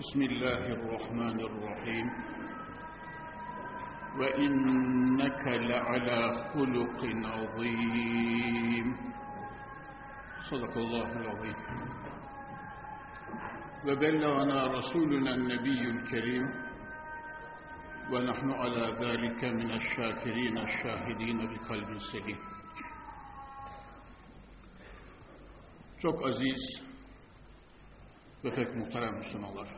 بسم الله الرحمن الرحيم وإنك لعلى خلق عظيم صدق الله العظيم وبلغنا رسولنا النبي الكريم ونحن على ذلك من الشاكرين الشاهدين بقلب سليم Çok aziz ve pek muhterem Müslümanlar.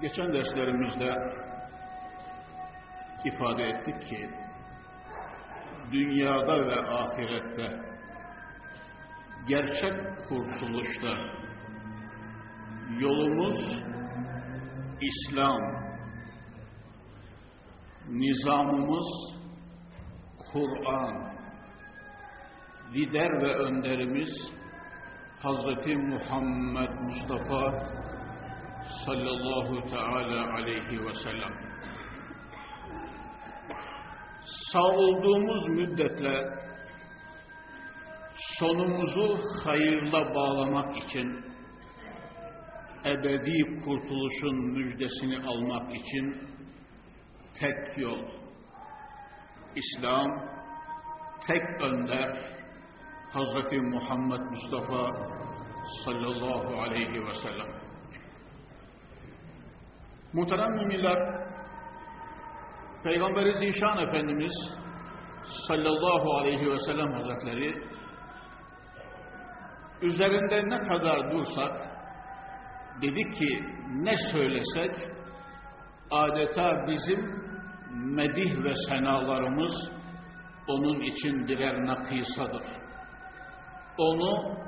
Geçen derslerimizde ifade ettik ki dünyada ve ahirette gerçek kurtuluşta yolumuz İslam, nizamımız Kur'an, lider ve önderimiz Hazreti Muhammed Mustafa sallallahu teala aleyhi ve sellem. Sağ olduğumuz müddetle sonumuzu hayırla bağlamak için ebedi kurtuluşun müjdesini almak için tek yol İslam tek önder Hazreti Muhammed Mustafa sallallahu aleyhi ve sellem. Muhterem müminler, Peygamberi Zişan Efendimiz sallallahu aleyhi ve sellem hazretleri üzerinde ne kadar dursak dedi ki ne söylesek adeta bizim medih ve senalarımız onun için birer nakısadır. Onu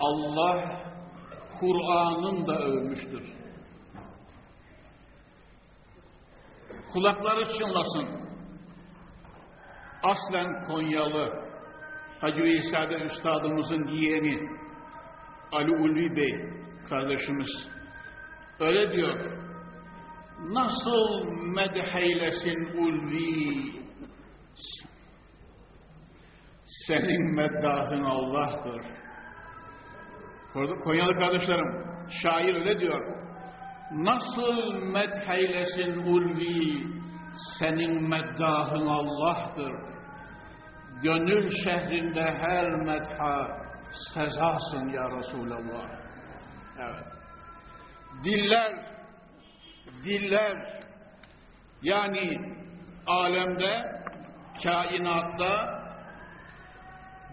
Allah Kur'an'ın da övmüştür. Kulakları çınlasın. Aslen Konyalı Hacı İsa'da Üstadımızın yeğeni Ali Ulvi Bey kardeşimiz öyle diyor. Nasıl medheylesin Ulvi senin meddahın Allah'tır. Konyalı kardeşlerim, şair öyle diyor. Nasıl medheylesin ulvi, senin meddahın Allah'tır. Gönül şehrinde her medha sezasın ya Resulallah. Evet. Diller, diller, yani alemde, kainatta,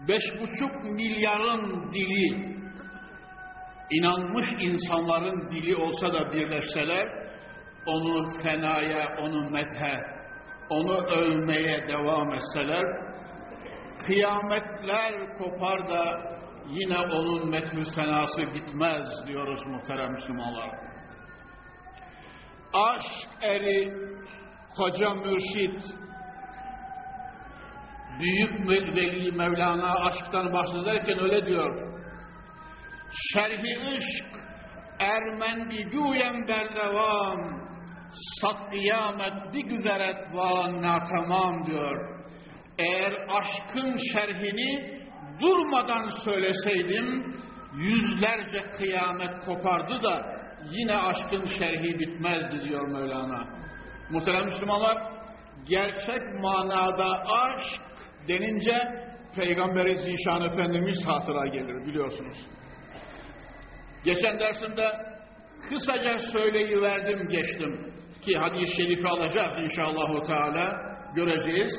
beş buçuk milyarın dili, inanmış insanların dili olsa da birleşseler, onu fenaya, onu methe, onu övmeye devam etseler, kıyametler kopar da yine onun methü senası bitmez diyoruz muhterem Müslümanlar. Aşk eri, koca mürşit, büyük veli Mevlana aşktan bahsederken öyle diyor. Şerhi ışk ermendi güyen berdevam sat kıyamet bir güzeret van natamam diyor. Eğer aşkın şerhini durmadan söyleseydim yüzlerce kıyamet kopardı da yine aşkın şerhi bitmezdi diyor Mevlana. Muhterem Müslümanlar gerçek manada aşk denince Peygamber-i Zişan Efendimiz hatıra gelir biliyorsunuz. Geçen dersimde kısaca söyleyiverdim geçtim ki hadis-i şerifi alacağız inşallah Teala göreceğiz.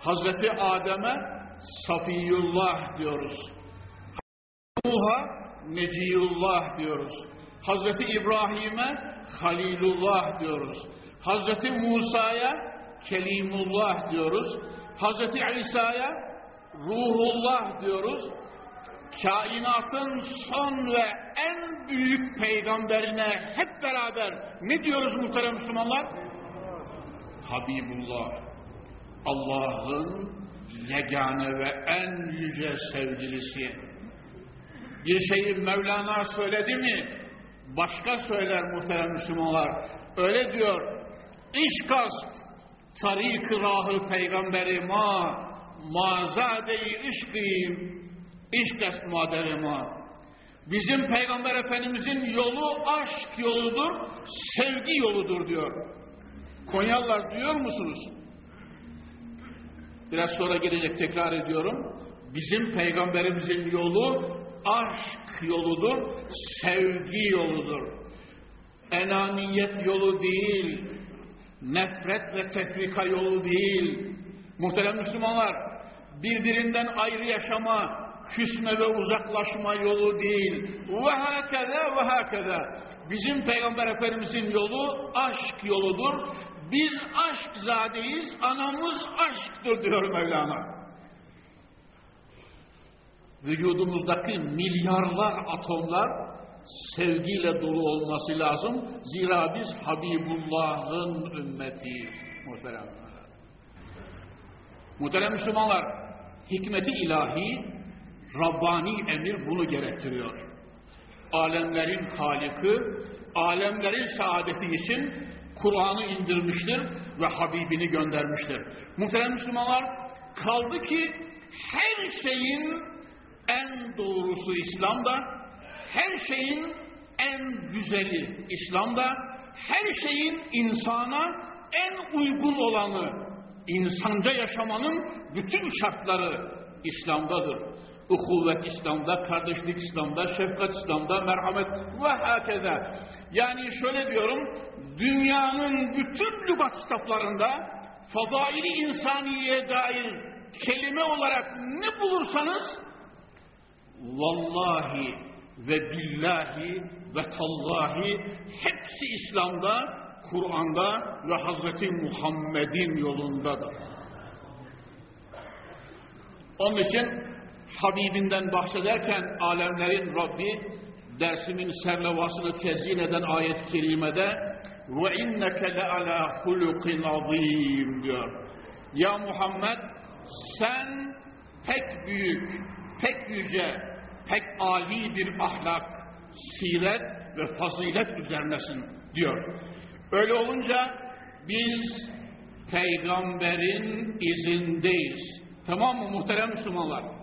Hazreti Adem'e Safiyullah diyoruz. Nuh'a Neciyullah diyoruz. Hazreti İbrahim'e Halilullah diyoruz. Hazreti Musa'ya Kelimullah diyoruz. Hazreti İsa'ya Ruhullah diyoruz. Kainatın son ve en büyük peygamberine hep beraber ne diyoruz muhterem Müslümanlar? Habibullah. Allah'ın yegane ve en yüce sevgilisi. Bir şeyi Mevlana söyledi mi? Başka söyler muhterem Müslümanlar. Öyle diyor. İş kast, tarik rahı peygamberi ma, mazade-i işkıyım, iş kast maderi ma. Bizim Peygamber Efendimizin yolu aşk yoludur, sevgi yoludur diyor. Konyalılar duyuyor musunuz? Biraz sonra gelecek tekrar ediyorum. Bizim Peygamberimizin yolu aşk yoludur, sevgi yoludur. Enaniyet yolu değil, nefret ve tefrika yolu değil. Muhterem Müslümanlar, birbirinden ayrı yaşama, küsme ve uzaklaşma yolu değil. Ve hakeza ve hakeza. Bizim Peygamber Efendimizin yolu aşk yoludur. Biz aşk zadeyiz, anamız aşktır diyor Mevlana. Vücudumuzdaki milyarlar atomlar sevgiyle dolu olması lazım. Zira biz Habibullah'ın ümmetiyiz. Muhterem. Muhterem Müslümanlar, hikmeti ilahi, Rabbani emir bunu gerektiriyor. Alemlerin Halik'i, alemlerin saadeti için Kur'an'ı indirmiştir ve Habibini göndermiştir. Muhterem Müslümanlar, kaldı ki her şeyin en doğrusu İslam'da, her şeyin en güzeli İslam'da, her şeyin insana en uygun olanı, insanca yaşamanın bütün şartları İslam'dadır. Uhuvvet İslam'da, kardeşlik İslam'da, şefkat İslam'da, merhamet ve hakeza. Yani şöyle diyorum, dünyanın bütün lügat kitaplarında fazaili insaniye dair kelime olarak ne bulursanız vallahi ve billahi ve tallahi hepsi İslam'da, Kur'an'da ve Hazreti Muhammed'in yolundadır. Onun için Habibinden bahsederken alemlerin Rabbi dersimin serlevasını tezyin eden ayet-i kerimede le ala hulukin azim diyor. Ya Muhammed sen pek büyük, pek yüce, pek âli bir ahlak, siret ve fazilet üzerinesin diyor. Öyle olunca biz peygamberin izindeyiz. Tamam mı muhterem Müslümanlar?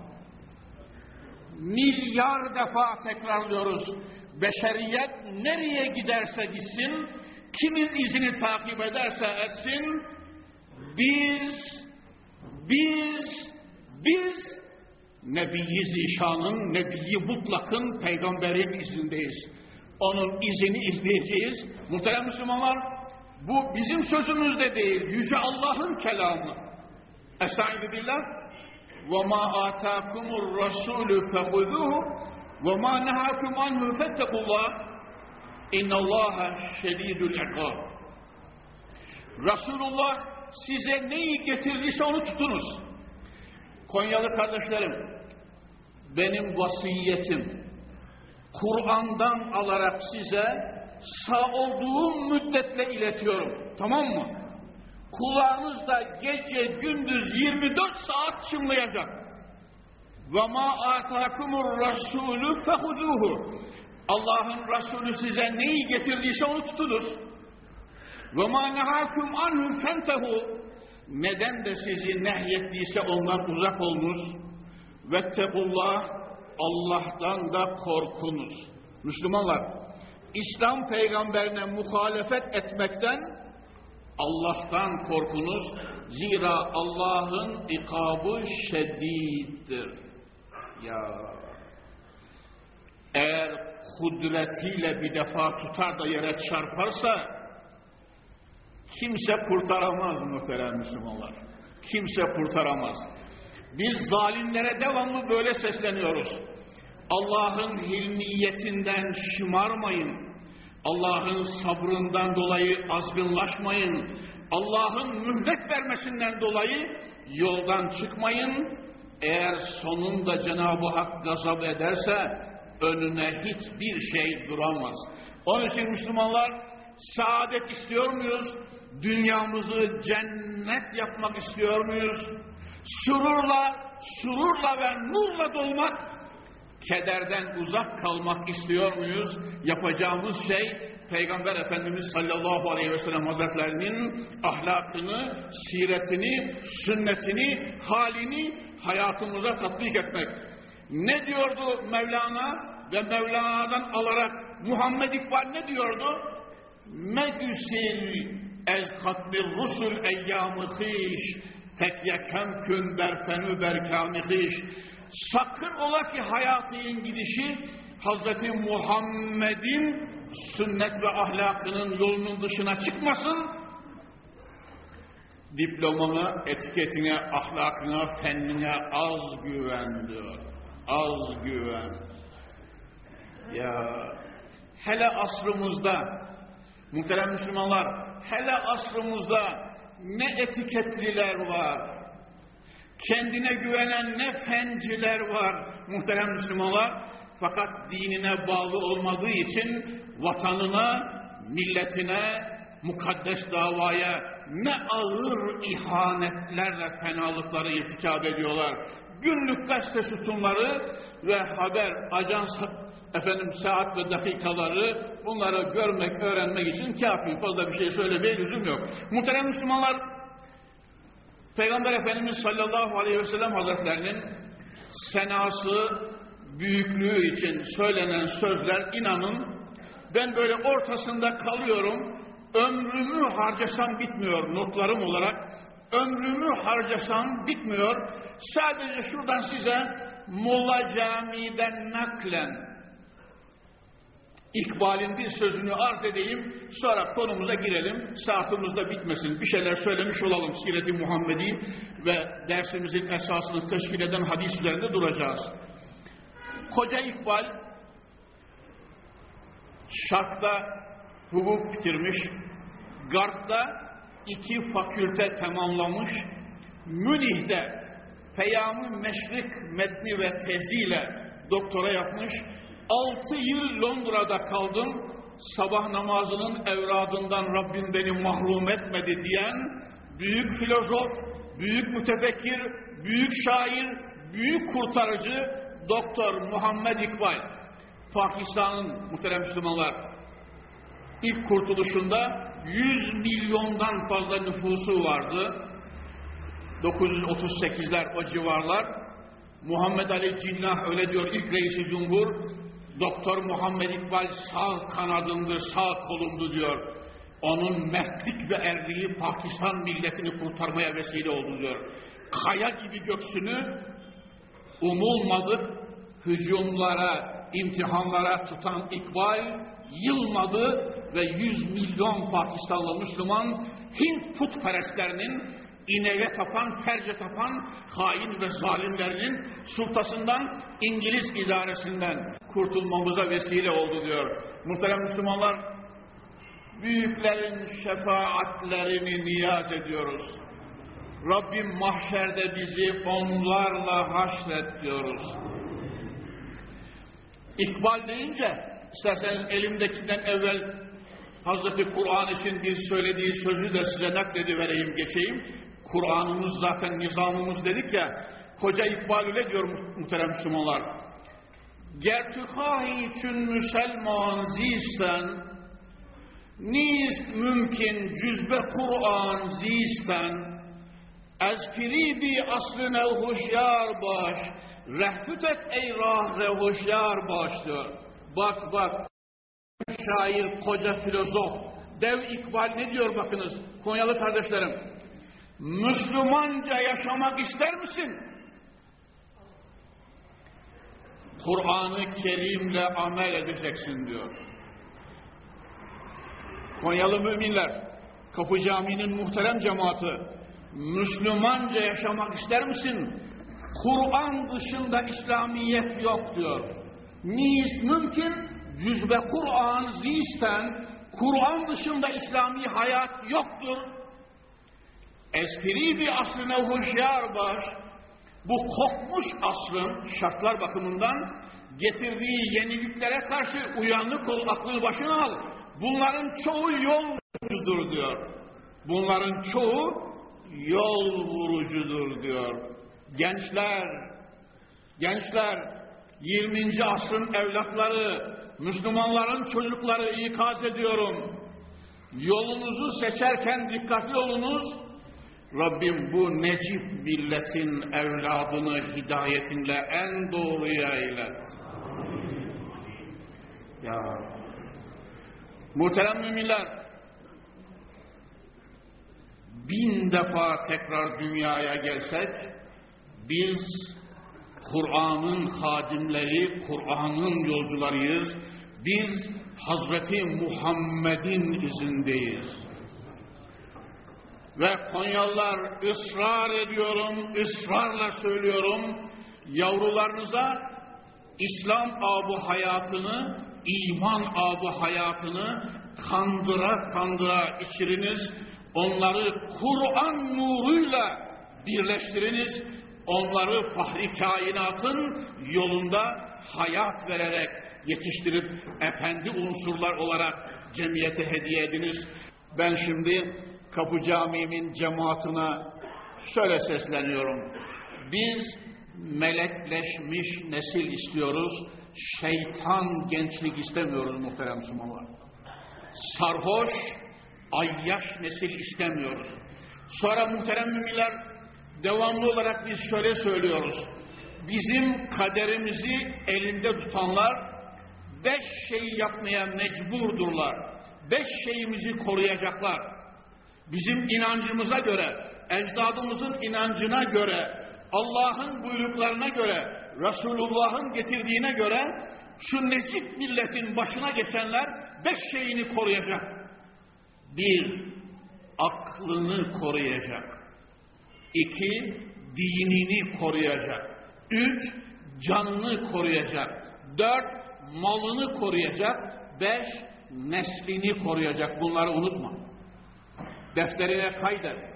Milyar defa tekrarlıyoruz. Beşeriyet nereye giderse gitsin, kimin izini takip ederse etsin, biz, biz, biz Nebiyi Zişan'ın, Nebiyi Mutlak'ın, Peygamberin izindeyiz. Onun izini izleyeceğiz. Muhterem Müslümanlar, bu bizim sözümüz de değil, Yüce Allah'ın kelamı. Estaizu billah. وَمَا آتَاكُمُ الرَّسُولُ فَخُذُوهُ وَمَا نَهَاكُمْ عَنْهُ فَاتَّقُوا اللّٰهِ اِنَّ اللّٰهَ شَد۪يدُ الْعِقَابِ Resulullah size neyi getirdiyse onu tutunuz. Konyalı kardeşlerim, benim vasiyetim, Kur'an'dan alarak size sağ olduğum müddetle iletiyorum. Tamam mı? Kulağınızda gece gündüz 24 saat çınlayacak. Ve ma atakumur rasulü fehuzuhu. Allah'ın Resulü size neyi getirdiyse onu tutunuz. Ve ma nehakum anhu fentehu. Neden de sizi nehyettiyse ondan uzak olunuz. Vettekullah Allah'tan da korkunuz. Müslümanlar, İslam peygamberine muhalefet etmekten Allah'tan korkunuz. Zira Allah'ın ikabı şediddir. Ya eğer kudretiyle bir defa tutar da yere çarparsa kimse kurtaramaz muhterem Müslümanlar. Kimse kurtaramaz. Biz zalimlere devamlı böyle sesleniyoruz. Allah'ın hilmiyetinden şımarmayın. Allah'ın sabrından dolayı azgınlaşmayın. Allah'ın mühlet vermesinden dolayı yoldan çıkmayın. Eğer sonunda Cenab-ı Hak gazap ederse önüne hiçbir şey duramaz. Onun için Müslümanlar saadet istiyor muyuz? Dünyamızı cennet yapmak istiyor muyuz? Sururla, sururla ve nurla dolmak, kederden uzak kalmak istiyor muyuz? Yapacağımız şey Peygamber Efendimiz sallallahu aleyhi ve sellem hazretlerinin ahlakını, siretini, sünnetini, halini hayatımıza tatbik etmek. Ne diyordu Mevlana ve Mevlana'dan alarak Muhammed İkbal ne diyordu? Megüsil ez katmir rusul eyyamı hiş tek yekem kün berfenü berkâmi hiş sakın ola ki hayatın gidişi Hazreti Muhammed'in sünnet ve ahlakının yolunun dışına çıkmasın diplomana, etiketine, ahlakına, fennine az güven diyor. Az güven. Ya hele asrımızda muhterem Müslümanlar hele asrımızda ne etiketliler var. Kendine güvenen ne fenciler var muhterem Müslümanlar. Fakat dinine bağlı olmadığı için vatanına, milletine, mukaddes davaya ne ağır ihanetlerle fenalıkları irtikab ediyorlar. Günlük gazete sütunları ve haber, ajans, efendim saat ve dakikaları bunları görmek, öğrenmek için kafi. Fazla bir şey söylemeye lüzum yok. Muhterem Müslümanlar, Peygamber Efendimiz sallallahu aleyhi ve sellem hazretlerinin senası, büyüklüğü için söylenen sözler inanın ben böyle ortasında kalıyorum ömrümü harcasam bitmiyor notlarım olarak ömrümü harcasam bitmiyor sadece şuradan size Molla Camii'den naklen İkbal'in bir sözünü arz edeyim, sonra konumuza girelim, saatimiz de bitmesin. Bir şeyler söylemiş olalım Siret-i Muhammedi ve dersimizin esasını teşkil eden hadis üzerinde duracağız. Koca İkbal, Şark'ta hukuk bitirmiş, Gard'da iki fakülte tamamlamış, Münih'de Peyam-ı Meşrik metni ve teziyle doktora yapmış, Altı yıl Londra'da kaldım, sabah namazının evradından Rabbim beni mahrum etmedi diyen büyük filozof, büyük mütefekkir, büyük şair, büyük kurtarıcı Doktor Muhammed İkbal. Pakistan'ın muhterem Müslümanlar ilk kurtuluşunda 100 milyondan fazla nüfusu vardı. 938'ler o civarlar. Muhammed Ali Cinnah öyle diyor ilk reisi cumhur Doktor Muhammed İkbal sağ kanadımdır, sağ kolumdu diyor. Onun mertlik ve erliği Pakistan milletini kurtarmaya vesile oldu diyor. Kaya gibi göksünü umulmadık hücumlara, imtihanlara tutan İkbal yılmadı ve yüz milyon Pakistanlı Müslüman Hint putperestlerinin ineğe tapan, ferce tapan hain ve zalimlerinin sultasından, İngiliz idaresinden kurtulmamıza vesile oldu diyor. Muhterem Müslümanlar, büyüklerin şefaatlerini niyaz ediyoruz. Rabbim mahşerde bizi onlarla haşret diyoruz. İkbal deyince, isterseniz elimdekinden evvel Hazreti Kur'an için bir söylediği sözü de size nakledivereyim, geçeyim. Kur'an'ımız zaten nizamımız dedik ya, koca İkbal öyle diyor muhterem Müslümanlar. Gertükahi için Müselman zisten, niz mümkün cüzbe Kur'an zisten, ez firibi aslına hoşyar baş, rehfüt et ey rahre hoşyar baş diyor. Bak bak, şair, koca filozof, dev ikbal ne diyor bakınız Konyalı kardeşlerim. Müslümanca yaşamak ister misin? Kur'an-ı Kerim'le amel edeceksin diyor. Konyalı müminler, Kapı Camii'nin muhterem cemaati, Müslümanca yaşamak ister misin? Kur'an dışında İslamiyet yok diyor. Niyiz mümkün? Cüzbe Kur'an zisten, Kur'an dışında İslami hayat yoktur. Espri bir aslına hoşyar baş, bu kokmuş asrın şartlar bakımından getirdiği yeniliklere karşı uyanık ol, aklını başına al. Bunların çoğu yol vurucudur diyor. Bunların çoğu yol vurucudur diyor. Gençler, gençler, 20. asrın evlatları, Müslümanların çocukları ikaz ediyorum. Yolunuzu seçerken dikkatli olunuz. Rabbim bu necip milletin evladını hidayetinle en doğruya eylet. Ya muhterem müminler bin defa tekrar dünyaya gelsek biz Kur'an'ın hadimleri, Kur'an'ın yolcularıyız. Biz Hazreti Muhammed'in izindeyiz. Ve Konyalılar ısrar ediyorum, ısrarla söylüyorum, yavrularınıza İslam abu hayatını, iman abu hayatını kandıra kandıra içiriniz, onları Kur'an nuruyla birleştiriniz, onları fahri kainatın yolunda hayat vererek yetiştirip efendi unsurlar olarak cemiyete hediye ediniz. Ben şimdi Kapı Camii'min cemaatine şöyle sesleniyorum. Biz melekleşmiş nesil istiyoruz. Şeytan gençlik istemiyoruz muhterem Müslümanlar. Sarhoş, ayyaş nesil istemiyoruz. Sonra muhterem müminler devamlı olarak biz şöyle söylüyoruz. Bizim kaderimizi elinde tutanlar beş şeyi yapmaya mecburdurlar. Beş şeyimizi koruyacaklar. Bizim inancımıza göre, ecdadımızın inancına göre, Allah'ın buyruklarına göre, Resulullah'ın getirdiğine göre şu necip milletin başına geçenler beş şeyini koruyacak. Bir, aklını koruyacak. İki, dinini koruyacak. Üç, canını koruyacak. Dört, malını koruyacak. Beş, neslini koruyacak. Bunları unutma. Defterine kaydet.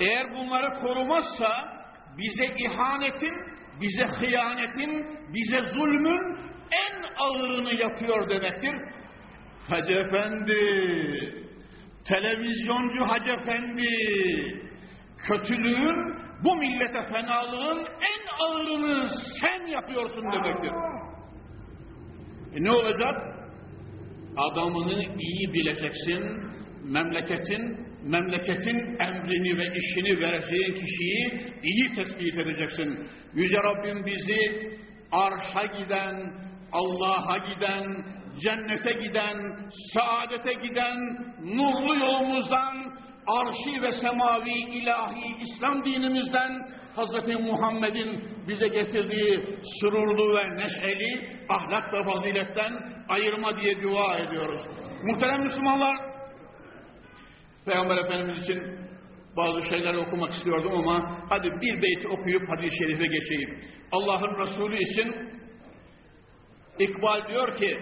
Eğer bunları korumazsa bize ihanetin, bize hıyanetin, bize zulmün en ağırını yapıyor demektir. Hacı Efendi, televizyoncu Hacı Efendi, kötülüğün, bu millete fenalığın en ağırını sen yapıyorsun demektir. E ne olacak? Adamını iyi bileceksin, memleketin, memleketin emrini ve işini vereceğin kişiyi iyi tespit edeceksin. Yüce Rabbim bizi arşa giden, Allah'a giden, cennete giden, saadete giden nurlu yolumuzdan, arşi ve semavi ilahi İslam dinimizden Hz. Muhammed'in bize getirdiği sürurlu ve neşeli ahlak ve faziletten ayırma diye dua ediyoruz. Muhterem Müslümanlar, Peygamber Efendimiz için bazı şeyler okumak istiyordum ama hadi bir beyti okuyup hadis-i şerife geçeyim. Allah'ın Resulü için İkbal diyor ki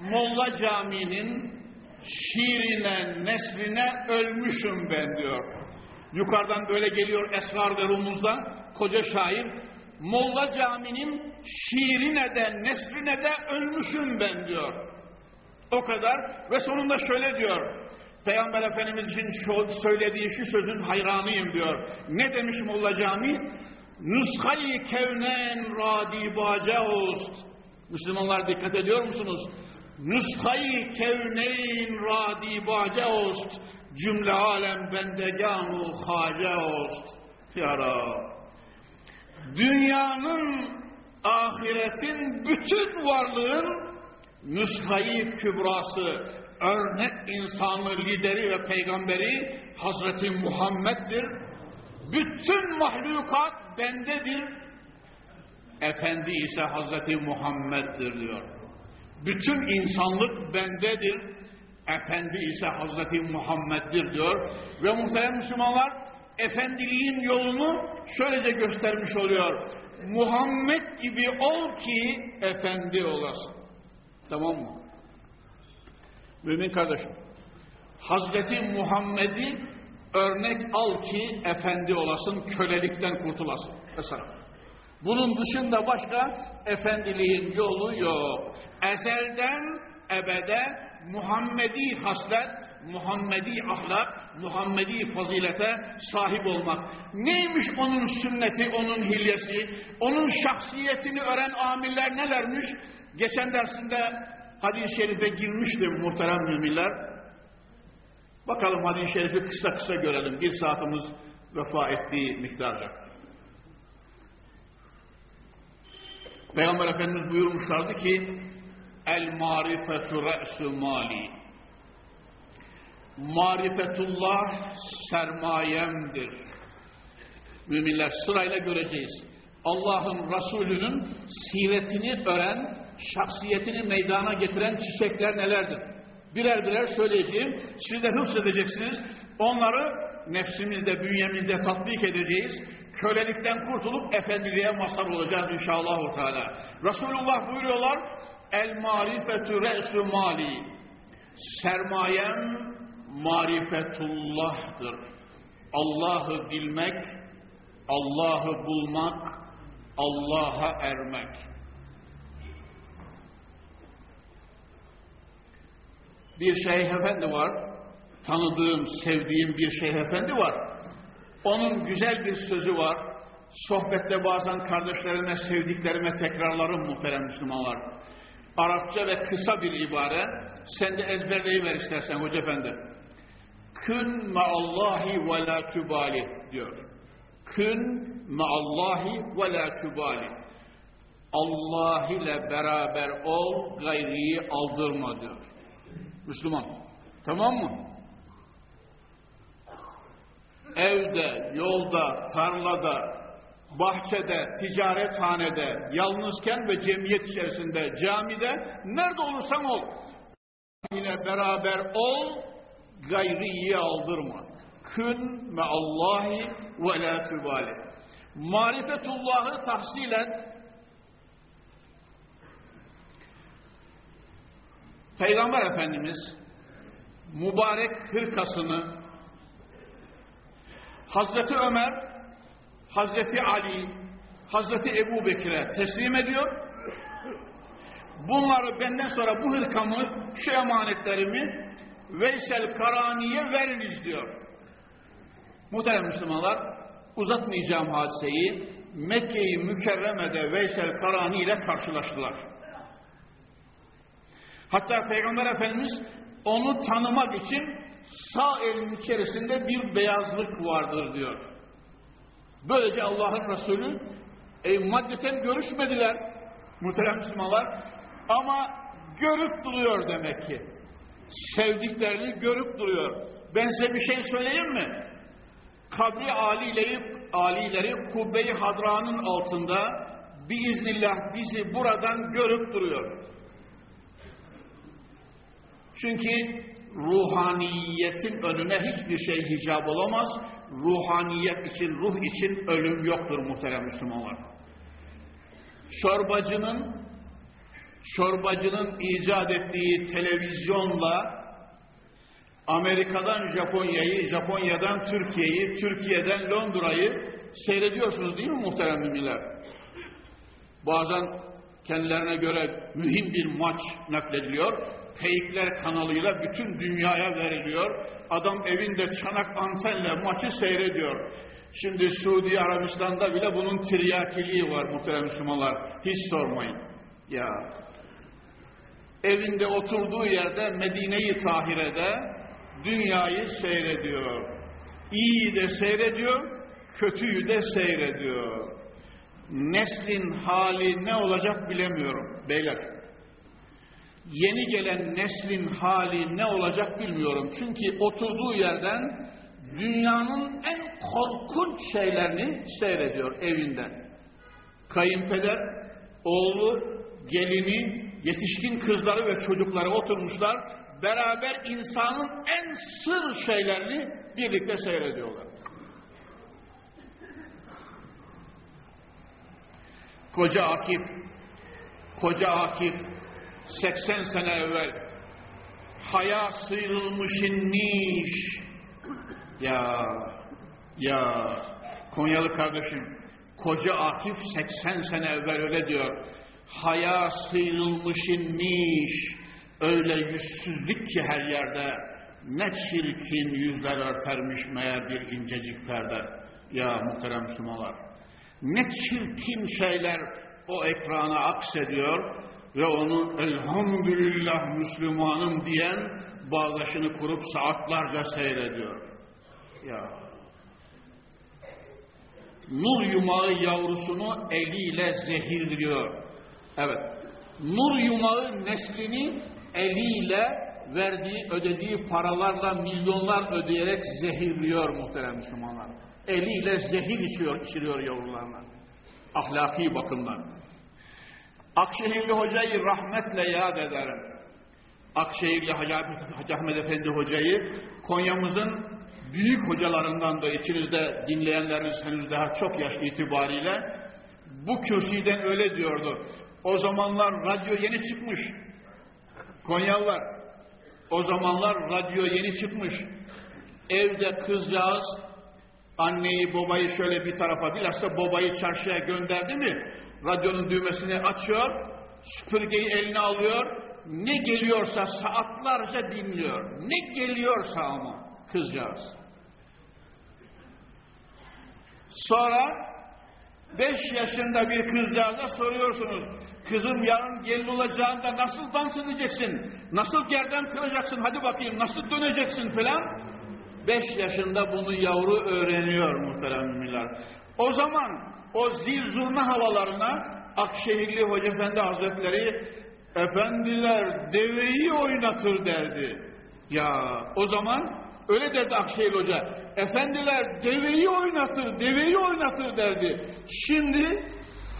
Molla Camii'nin şiirine, nesrine ölmüşüm ben diyor. Yukarıdan böyle geliyor esrar ve rumuzdan koca şair. Molla Camii'nin şiirine de nesrine de ölmüşüm ben diyor. O kadar ve sonunda şöyle diyor. Peygamber Efendimiz için söylediği şu sözün hayranıyım diyor. Ne demiş Molla Cami? Nuskayı kevnen radibaca ost. Müslümanlar dikkat ediyor musunuz? Nuskayı kevneyn radibaca ost. Cümle alem bendeganu hace ost. Ya Rab. Dünyanın, ahiretin, bütün varlığın nüshayı kübrası, örnek insanı, lideri ve peygamberi Hazreti Muhammed'dir. Bütün mahlukat bendedir. Efendi ise Hazreti Muhammed'dir diyor. Bütün insanlık bendedir. Efendi ise Hazreti Muhammed'dir diyor. Ve muhterem Müslümanlar efendiliğin yolunu şöylece göstermiş oluyor. Muhammed gibi ol ki efendi olasın. Tamam mı? Mümin kardeşim. Hazreti Muhammed'i örnek al ki efendi olasın, kölelikten kurtulasın. Mesela. Bunun dışında başka efendiliğin yolu yok. Ezelden ebede Muhammedi haslet, Muhammedi ahlak, Muhammedi fazilete sahip olmak. Neymiş onun sünneti, onun hilyesi, onun şahsiyetini öğren amiller nelermiş? Geçen dersinde hadis-i şerife girmiştim muhterem müminler. Bakalım hadis-i şerifi kısa kısa görelim. Bir saatimiz vefa ettiği miktarca. Peygamber Efendimiz buyurmuşlardı ki El marifetu re'su mali Marifetullah sermayemdir. Müminler sırayla göreceğiz. Allah'ın Resulü'nün siretini öğren, şahsiyetini meydana getiren çiçekler nelerdir? Birer birer söyleyeceğim. Siz de hıfzedeceksiniz. Onları nefsimizde, bünyemizde tatbik edeceğiz. Kölelikten kurtulup efendiliğe mazhar olacağız inşallah. Teala. Resulullah buyuruyorlar, El marifetü re'su mali. Sermayem marifetullah'tır. Allah'ı bilmek, Allah'ı bulmak, Allah'a ermek. Bir şeyh efendi var, tanıdığım, sevdiğim bir şeyh efendi var. Onun güzel bir sözü var. Sohbette bazen kardeşlerime, sevdiklerime tekrarlarım muhterem Müslümanlar. Arapça ve kısa bir ibare. Sen de ezberleyiver istersen hoca efendi. Kün ma'allahi ve la tübali diyor. Kün ma'allahi ve la tübali. Allah ile beraber ol, gayriyi aldırma diyor. Müslüman. Tamam mı? Evde, yolda, tarlada, bahçede, ticarethanede, yalnızken ve cemiyet içerisinde, camide, nerede olursan ol. Yine beraber ol, gayriyi aldırma. Kün me Allahi ve la tübali. Marifetullah'ı tahsil et. Peygamber Efendimiz mübarek hırkasını Hazreti Ömer, Hazreti Ali, Hazreti Ebu Bekir'e teslim ediyor. Bunları benden sonra bu hırkamı, şu emanetlerimi Veysel Karani'ye veriniz diyor. Muhterem Müslümanlar, uzatmayacağım hadiseyi Mekke-i Mükerreme'de Veysel Karani ile karşılaştılar. Hatta Peygamber Efendimiz onu tanımak için sağ elin içerisinde bir beyazlık vardır diyor. Böylece Allah'ın Resulü e, maddeten görüşmediler muhterem Müslümanlar ama görüp duruyor demek ki. Sevdiklerini görüp duruyor. Ben size bir şey söyleyeyim mi? Kabri alileri, alileri kubbe-i hadranın altında biiznillah bizi buradan görüp duruyor. Çünkü ruhaniyetin önüne hiçbir şey hicap olamaz. Ruhaniyet için, ruh için ölüm yoktur muhterem Müslümanlar. Çorbacının çorbacının icat ettiği televizyonla Amerika'dan Japonya'yı, Japonya'dan Türkiye'yi, Türkiye'den Londra'yı seyrediyorsunuz değil mi muhterem müminler? Bazen kendilerine göre mühim bir maç naklediliyor. Teyikler kanalıyla bütün dünyaya veriliyor. Adam evinde çanak antenle maçı seyrediyor. Şimdi Suudi Arabistan'da bile bunun tiryakiliği var muhterem Müslümanlar. Hiç sormayın. Ya evinde oturduğu yerde Medine-i Tahire'de dünyayı seyrediyor. İyiyi de seyrediyor, kötüyü de seyrediyor. Neslin hali ne olacak bilemiyorum beyler. Yeni gelen neslin hali ne olacak bilmiyorum. Çünkü oturduğu yerden dünyanın en korkunç şeylerini seyrediyor evinden. Kayınpeder, oğlu, gelini, yetişkin kızları ve çocukları oturmuşlar. Beraber insanın en sır şeylerini birlikte seyrediyorlar. Koca Akif, Koca Akif 80 sene evvel haya sıyrılmış inmiş. Ya, ya Konyalı kardeşim, Koca Akif 80 sene evvel öyle diyor. Haya sıyrılmış inmiş, öyle yüzsüzlük ki her yerde, ne çirkin yüzler örtermiş meğer bir incecik perde. Ya muhterem Müslümanlar, ne çirkin şeyler o ekrana aksediyor ve onu elhamdülillah Müslümanım diyen bağdaşını kurup saatlerce seyrediyor. Ya nur yumağı yavrusunu eliyle zehirliyor. Evet. Nur yumağı neslini eliyle verdiği, ödediği paralarla milyonlar ödeyerek zehirliyor muhterem Müslümanlar. Eliyle zehir içiyor, içiriyor yavrularına. Ahlaki bakımdan. Akşehirli hocayı rahmetle yad ederim. Akşehirli Hacı, Ahmet Efendi hocayı Konya'mızın büyük hocalarından da içinizde dinleyenleriniz henüz daha çok yaş itibariyle bu kürsüden öyle diyordu. O zamanlar radyo yeni çıkmış. Konyalılar o zamanlar radyo yeni çıkmış. Evde kızcağız anneyi babayı şöyle bir tarafa bilhassa babayı çarşıya gönderdi mi radyonun düğmesini açıyor süpürgeyi eline alıyor ne geliyorsa saatlerce dinliyor. Ne geliyorsa ama kızcağız. Sonra beş yaşında bir kızcağıza soruyorsunuz. Kızım yarın gelin olacağında nasıl dans edeceksin? Nasıl gerden kıracaksın? Hadi bakayım nasıl döneceksin falan. Beş yaşında bunu yavru öğreniyor muhterem müminler. O zaman o zil zurna havalarına Akşehirli Hoca Efendi Hazretleri efendiler deveyi oynatır derdi. Ya o zaman öyle derdi Akşehir Hoca. Efendiler deveyi oynatır, deveyi oynatır derdi. Şimdi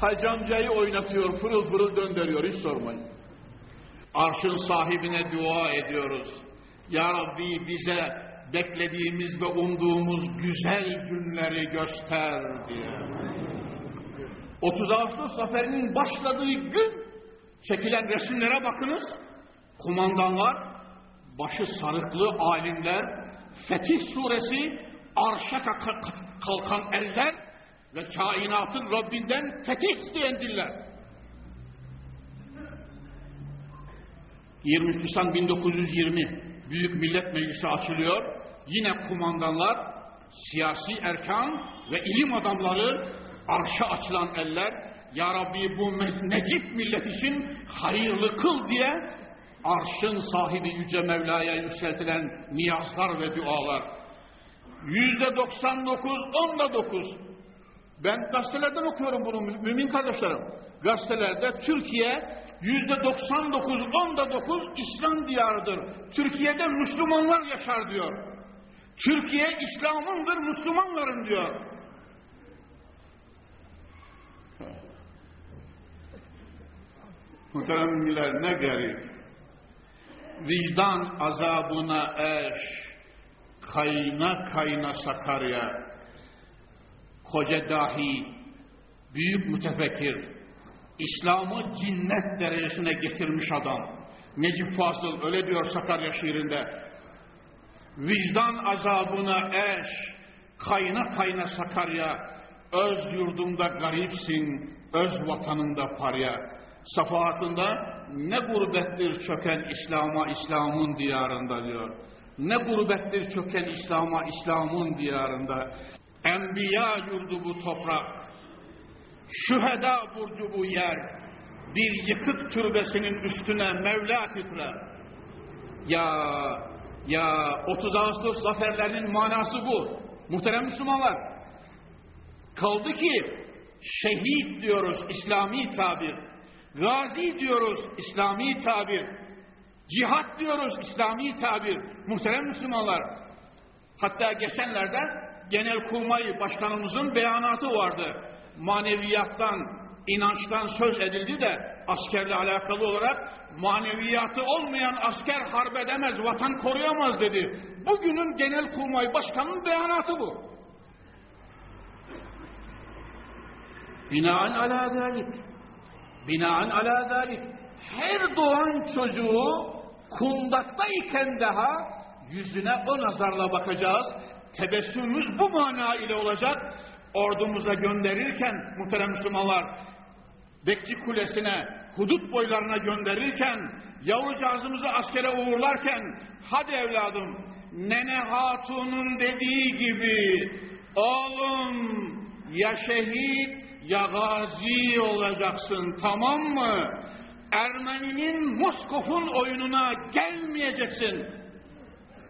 Hacı amcayı oynatıyor, fırıl fırıl döndürüyor, hiç sormayın. Arşın sahibine dua ediyoruz. Ya Rabbi bize beklediğimiz ve umduğumuz güzel günleri göster diye. 30 Ağustos zaferinin başladığı gün çekilen resimlere bakınız. Kumandanlar, başı sarıklı alimler, Fetih suresi, arşa kalkan eller ve kainatın Rabbinden fetih isteyen diller. 23 Nisan 1920 Büyük Millet Meclisi açılıyor. Yine kumandanlar, siyasi erkan ve ilim adamları arşa açılan eller Ya Rabbi bu necip millet için hayırlı kıl diye arşın sahibi Yüce Mevla'ya yükseltilen niyazlar ve dualar. Yüzde 99, onda dokuz. Ben gazetelerden okuyorum bunu mümin kardeşlerim. Gazetelerde Türkiye yüzde 99, onda dokuz İslam diyarıdır. Türkiye'de Müslümanlar yaşar diyor. Türkiye İslam'ındır, Müslümanların diyor. Muhteremler ne garip. Vicdan azabına eş, kayna kayna Sakarya, koca dahi, büyük mütefekkir, İslam'ı cinnet derecesine getirmiş adam. Necip Fasıl öyle diyor Sakarya şiirinde. Vicdan azabına eş, kayna kayna Sakarya, öz yurdumda garipsin, öz vatanında parya safahatında ne gurbettir çöken İslam'a İslam'ın diyarında diyor. Ne gurbettir çöken İslam'a İslam'ın diyarında. Enbiya yurdu bu toprak. Şüheda burcu bu yer. Bir yıkık türbesinin üstüne Mevla titrer. Ya ya 30 Ağustos zaferlerinin manası bu. Muhterem Müslümanlar. Kaldı ki şehit diyoruz İslami tabir. Gazi diyoruz İslami tabir. Cihat diyoruz İslami tabir. Muhterem Müslümanlar. Hatta geçenlerde Genelkurmay Başkanımızın beyanatı vardı. Maneviyattan, inançtan söz edildi de askerle alakalı olarak maneviyatı olmayan asker harp edemez, vatan koruyamaz dedi. Bugünün Genelkurmay Başkanı'nın beyanatı bu. Binaen ala zalik. Binaen ala zalik. Her doğan çocuğu kundaktayken daha yüzüne o nazarla bakacağız. Tebessümümüz bu mana ile olacak. ordumuza gönderirken muhterem Müslümanlar Bekçi Kulesi'ne, hudut boylarına gönderirken, yavrucağızımızı askere uğurlarken, hadi evladım, Nene Hatun'un dediği gibi, oğlum ya şehit ya gazi olacaksın tamam mı? Ermeninin Moskov'un oyununa gelmeyeceksin.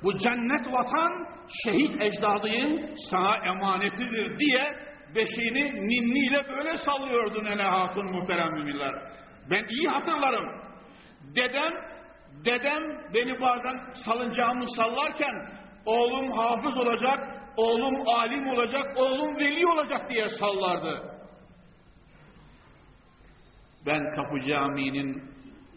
Bu cennet vatan şehit ecdadının sana emanetidir diye beşiğini ninniyle böyle sallıyordu Nene Hatun muhterem müminler. Ben iyi hatırlarım. Dedem, dedem beni bazen salıncağımı sallarken oğlum hafız olacak, oğlum alim olacak, oğlum veli olacak diye sallardı. Ben Kapı Camii'nin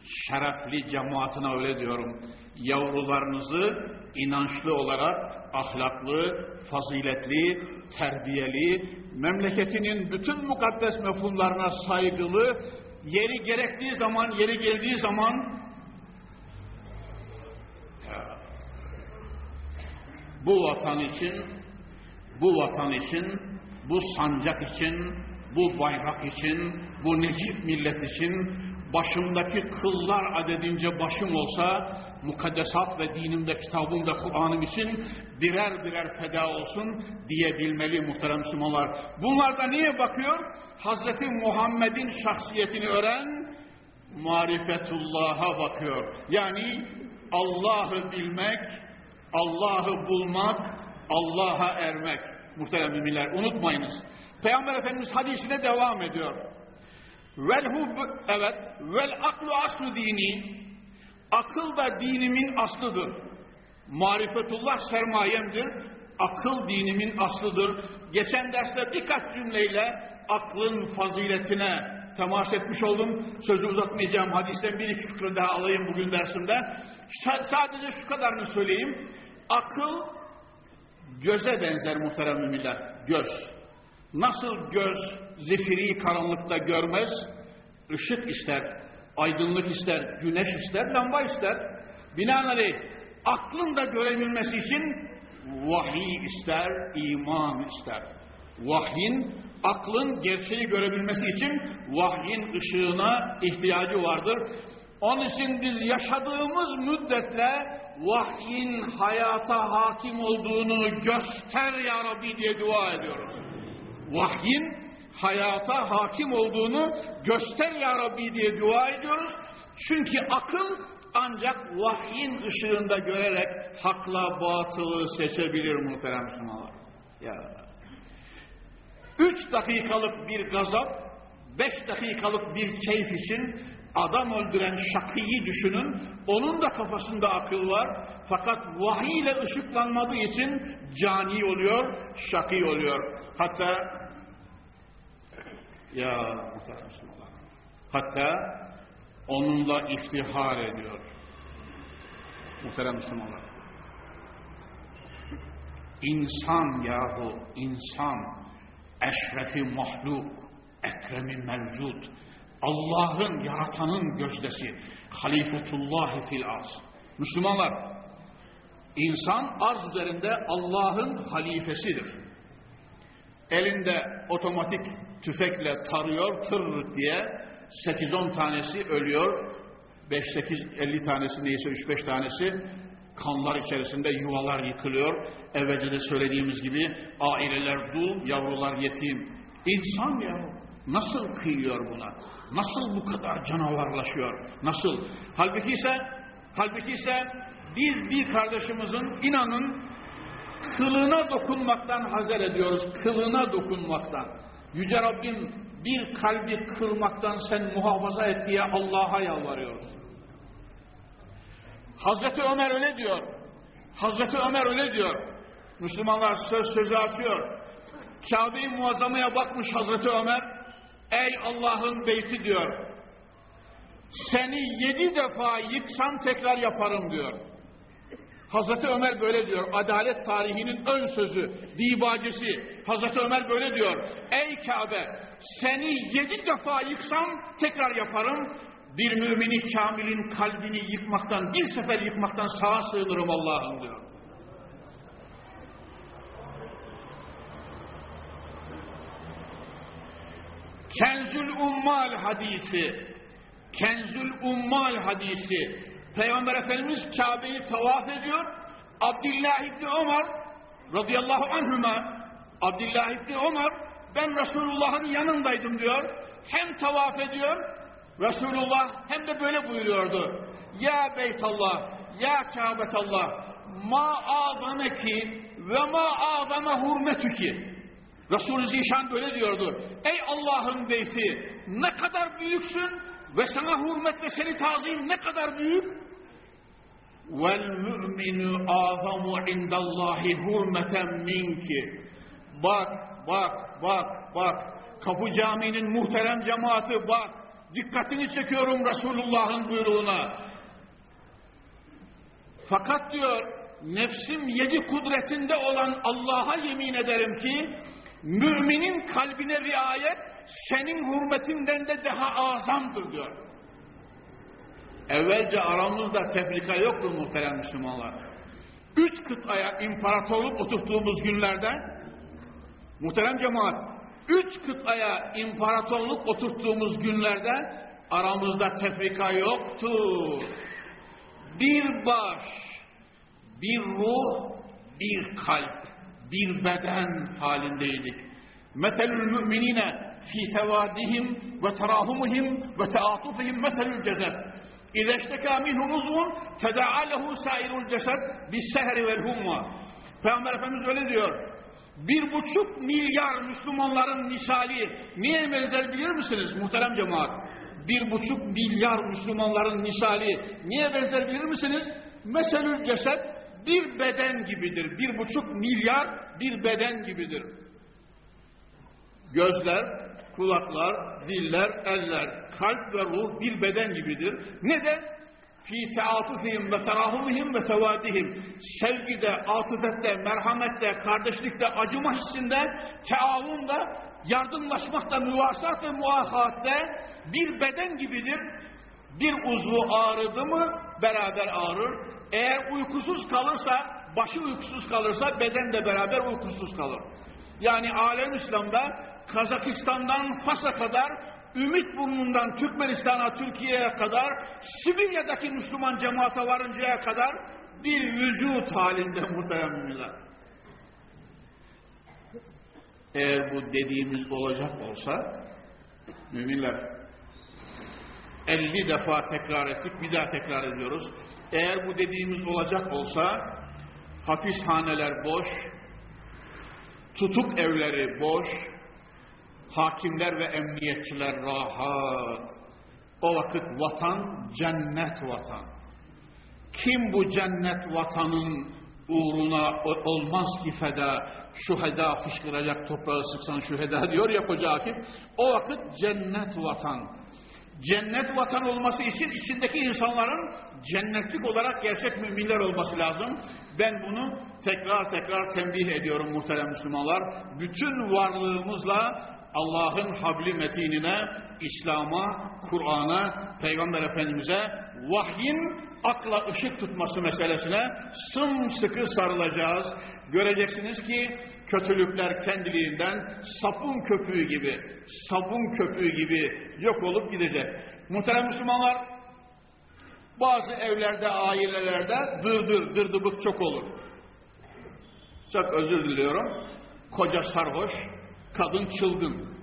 şerefli cemaatine öyle diyorum. Yavrularınızı inançlı olarak ahlaklı, faziletli, terbiyeli, memleketinin bütün mukaddes mefhumlarına saygılı, yeri gerektiği zaman, yeri geldiği zaman bu vatan için, bu vatan için, bu sancak için, bu bayrak için, bu necip millet için başımdaki kıllar adedince başım olsa mukaddesat ve dinimde, kitabımda, Kur'an'ım için birer birer feda olsun diyebilmeli muhterem Müslümanlar. Bunlar da niye bakıyor? Hazreti Muhammed'in şahsiyetini öğren, marifetullah'a bakıyor. Yani Allah'ı bilmek, Allah'ı bulmak, Allah'a ermek. Muhterem müminler unutmayınız. Peygamber Efendimiz hadisine devam ediyor. Vel hub, evet, vel aklu aslu dini, akıl da dinimin aslıdır. Marifetullah sermayemdir, akıl dinimin aslıdır. Geçen derste birkaç cümleyle aklın faziletine temas etmiş oldum. Sözü uzatmayacağım. Hadisten bir iki fıkra daha alayım bugün dersimde. sadece şu kadarını söyleyeyim. Akıl göze benzer muhterem müminler. Göz. Nasıl göz zifiri karanlıkta görmez, ışık ister, aydınlık ister, güneş ister, lamba ister. Binaenaleyh aklın da görebilmesi için vahiy ister, iman ister. Vahyin, aklın gerçeği görebilmesi için vahyin ışığına ihtiyacı vardır. Onun için biz yaşadığımız müddetle vahyin hayata hakim olduğunu göster ya Rabbi diye dua ediyoruz. Vahyin hayata hakim olduğunu göster ya Rabbi diye dua ediyoruz. Çünkü akıl ancak vahyin ışığında görerek hakla batılı seçebilir muhterem Müslümanlar. Ya. Üç dakikalık bir gazap, beş dakikalık bir keyif için adam öldüren şakiyi düşünün. Onun da kafasında akıl var. Fakat vahiy ile ışıklanmadığı için cani oluyor, şaki oluyor. Hatta ya. Hatta onunla iftihar ediyor. Muhterem Müslümanlar. İnsan yahu, insan eşrefi mahluk, ekremi mevcud, Allah'ın, yaratanın gözdesi, halifetullahi fil arz. Müslümanlar, insan arz üzerinde Allah'ın halifesidir. Elinde otomatik tüfekle tarıyor, tır diye 8-10 tanesi ölüyor, 5-8-50 tanesi neyse 3-5 tanesi kanlar içerisinde yuvalar yıkılıyor. Evvelce de söylediğimiz gibi aileler dul, yavrular yetim. İnsan ya nasıl kıyıyor buna? Nasıl bu kadar canavarlaşıyor? Nasıl? Halbuki ise halbuki ise biz bir kardeşimizin inanın kılına dokunmaktan hazer ediyoruz. Kılına dokunmaktan. Yüce Rabbim bir kalbi kırmaktan sen muhafaza et diye Allah'a yalvarıyoruz. Hazreti Ömer öyle diyor. Hazreti Ömer öyle diyor. Müslümanlar söz sözü açıyor. Kabe-i Muazzama'ya bakmış Hazreti Ömer. Ey Allah'ın beyti diyor. Seni yedi defa yıksam tekrar yaparım diyor. Hazreti Ömer böyle diyor. Adalet tarihinin ön sözü, dibacesi. Hazreti Ömer böyle diyor. Ey Kabe seni yedi defa yıksam tekrar yaparım. Bir mümini kamilin kalbini yıkmaktan, bir sefer yıkmaktan sağa sığınırım Allah'ım diyor. Kenzül Ummal hadisi. Kenzül Ummal hadisi. Peygamber Efendimiz Kabe'yi tavaf ediyor. Abdullah İbni Ömer radıyallahu anhüma Abdullah İbni Ömer ben Resulullah'ın yanındaydım diyor. Hem tavaf ediyor Resulullah hem de böyle buyuruyordu. Ya Beytallah, ya Kabetallah, ma azameki ve ma azame hurmetüki. Resulü Zişan böyle diyordu. Ey Allah'ın beyti ne kadar büyüksün ve sana hürmet ve seni tazim ne kadar büyük. Vel mu'minu azamu indallahi hurmeten minki. Bak, bak, bak, bak. Kapı Camii'nin muhterem cemaati bak. Dikkatini çekiyorum Resulullah'ın buyruğuna. Fakat diyor nefsim yedi kudretinde olan Allah'a yemin ederim ki müminin kalbine riayet senin hürmetinden de daha azamdır diyor. Evvelce aramızda tefrika yoktu muhterem Müslümanlar. Üç kıtaya imparatorluk oturttuğumuz günlerde muhterem cemaat üç kıtaya imparatorluk oturttuğumuz günlerde aramızda tefrika yoktu. Bir baş, bir ruh, bir kalp, bir beden halindeydik. Meselül müminine fi tevadihim ve terahumihim ve teatufihim meselül cesed. İze işteka minhum uzvun teda'a lehu sairul cesed bis sehri vel humma. Peygamber Efendimiz öyle diyor. Bir buçuk milyar Müslümanların misali niye benzer bilir misiniz muhterem cemaat? Bir buçuk milyar Müslümanların misali niye benzer bilir misiniz? Meselül ceset bir beden gibidir. Bir buçuk milyar bir beden gibidir. Gözler, kulaklar, diller, eller, kalp ve ruh bir beden gibidir. Neden? Fi teatufihim ve terahumihim ve tevadihim sevgide, atıfette, merhamette, kardeşlikte, acıma hissinde, teavunda, yardımlaşmakta, müvasat ve muahatte bir beden gibidir. Bir uzvu ağrıdı mı beraber ağrır. Eğer uykusuz kalırsa, başı uykusuz kalırsa beden de beraber uykusuz kalır. Yani alem İslam'da Kazakistan'dan Fas'a kadar Ümit burnundan Türkmenistan'a, Türkiye'ye kadar, Sibirya'daki Müslüman cemaate varıncaya kadar bir vücut halinde muhteremler. Eğer bu dediğimiz olacak olsa, müminler, 50 defa tekrar ettik, bir daha tekrar ediyoruz. Eğer bu dediğimiz olacak olsa, hapishaneler boş, tutuk evleri boş, hakimler ve emniyetçiler rahat. O vakit vatan cennet vatan. Kim bu cennet vatanın uğruna olmaz ki feda, şüheda fışkıracak toprağı sıksan şüheda diyor ya koca Akif. O vakit cennet vatan. Cennet vatan olması için içindeki insanların cennetlik olarak gerçek müminler olması lazım. Ben bunu tekrar tekrar tembih ediyorum muhterem Müslümanlar. Bütün varlığımızla Allah'ın habli metinine, İslam'a, Kur'an'a, Peygamber Efendimiz'e, vahyin akla ışık tutması meselesine sımsıkı sarılacağız. Göreceksiniz ki kötülükler kendiliğinden sapun köpüğü gibi, sabun köpüğü gibi yok olup gidecek. Muhterem Müslümanlar, bazı evlerde, ailelerde dırdır, dırdıbık çok olur. Çok özür diliyorum. Koca sarhoş, Kadın çılgın.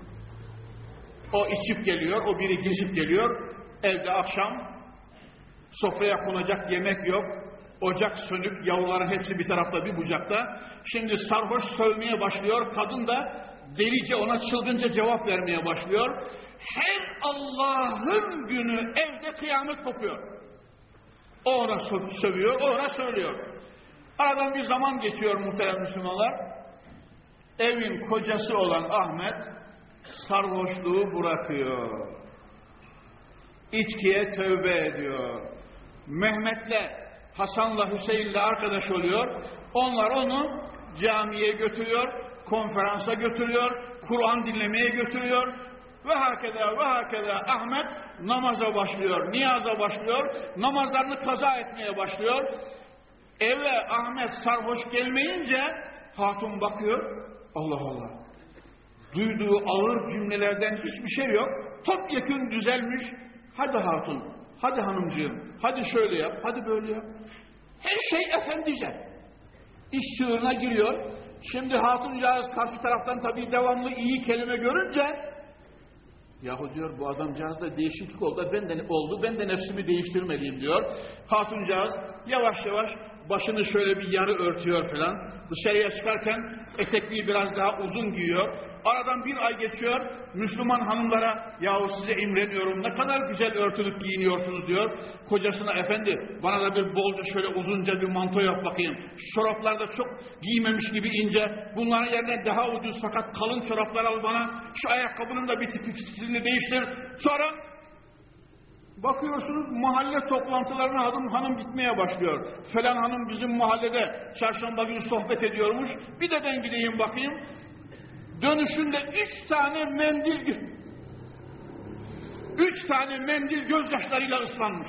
O içip geliyor, o biri gezip geliyor. Evde akşam sofraya konacak yemek yok. Ocak sönük, yavruların hepsi bir tarafta bir bucakta. Şimdi sarhoş sövmeye başlıyor. Kadın da delice ona çılgınca cevap vermeye başlıyor. Her Allah'ın günü evde kıyamet kopuyor. O ona sövüyor, o ona söylüyor. Aradan bir zaman geçiyor muhterem Müslümanlar evin kocası olan Ahmet sarhoşluğu bırakıyor. İçkiye tövbe ediyor. Mehmet'le Hasan'la Hüseyin'le arkadaş oluyor. Onlar onu camiye götürüyor, konferansa götürüyor, Kur'an dinlemeye götürüyor. Ve hakeda ve hakeda Ahmet namaza başlıyor, niyaza başlıyor, namazlarını kaza etmeye başlıyor. Eve Ahmet sarhoş gelmeyince hatun bakıyor, Allah Allah. duyduğu ağır cümlelerden hiçbir şey yok. Topyekun düzelmiş. Hadi hatun, hadi hanımcığım, hadi şöyle yap, hadi böyle yap. Her şey efendice. İş çığırına giriyor. Şimdi hatuncağız karşı taraftan tabii devamlı iyi kelime görünce Yahu diyor bu adamcağızda değişiklik oldu. Ben de oldu. Ben de nefsimi değiştirmeliyim diyor. Hatuncağız yavaş yavaş başını şöyle bir yarı örtüyor falan. Dışarıya çıkarken etekliği biraz daha uzun giyiyor. Aradan bir ay geçiyor. Müslüman hanımlara yahu size imreniyorum ne kadar güzel örtülüp giyiniyorsunuz diyor. Kocasına efendi bana da bir bolca şöyle uzunca bir manto yap bakayım. Çoraplar da çok giymemiş gibi ince. Bunların yerine daha ucuz fakat kalın çoraplar al bana. Şu ayakkabının da bir tipini değiştir. Sonra Bakıyorsunuz mahalle toplantılarına hanım hanım gitmeye başlıyor. Falan hanım bizim mahallede çarşamba günü sohbet ediyormuş. Bir de ben gideyim bakayım. Dönüşünde üç tane mendil üç tane mendil gözyaşlarıyla ıslanmış.